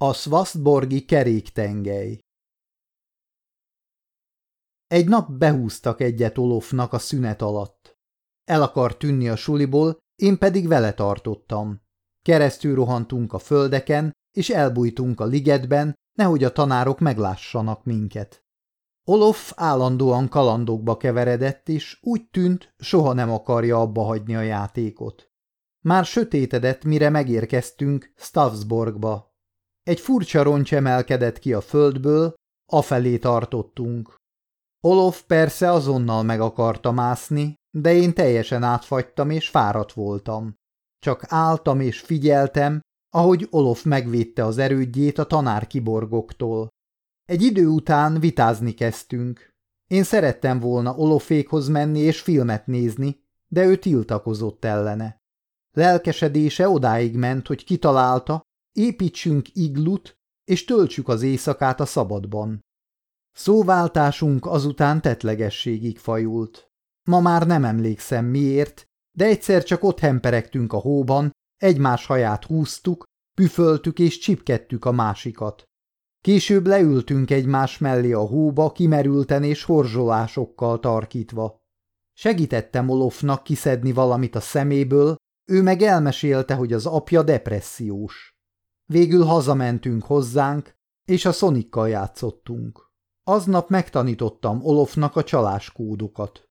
A Svasztborgi keréktengely Egy nap behúztak egyet Olofnak a szünet alatt. El akar tűnni a suliból, én pedig vele tartottam. Keresztül rohantunk a földeken, és elbújtunk a ligetben, nehogy a tanárok meglássanak minket. Olof állandóan kalandokba keveredett, és úgy tűnt, soha nem akarja abba hagyni a játékot. Már sötétedett, mire megérkeztünk Stavsborgba. Egy furcsa roncs emelkedett ki a földből, afelé tartottunk. Olof persze azonnal meg akarta mászni, de én teljesen átfagytam és fáradt voltam. Csak álltam és figyeltem, ahogy Olof megvédte az erődjét a tanárkiborgoktól. Egy idő után vitázni kezdtünk. Én szerettem volna Olofékhoz menni és filmet nézni, de ő tiltakozott ellene. Lelkesedése odáig ment, hogy kitalálta, építsünk iglut, és töltsük az éjszakát a szabadban. Szóváltásunk azután tetlegességig fajult. Ma már nem emlékszem miért, de egyszer csak ott hemperegtünk a hóban, egymás haját húztuk, püföltük és csipkedtük a másikat. Később leültünk egymás mellé a hóba, kimerülten és horzsolásokkal tarkítva. Segítettem Olofnak kiszedni valamit a szeméből, ő meg elmesélte, hogy az apja depressziós. Végül hazamentünk hozzánk, és a szonikkal játszottunk. Aznap megtanítottam Olofnak a csaláskódokat.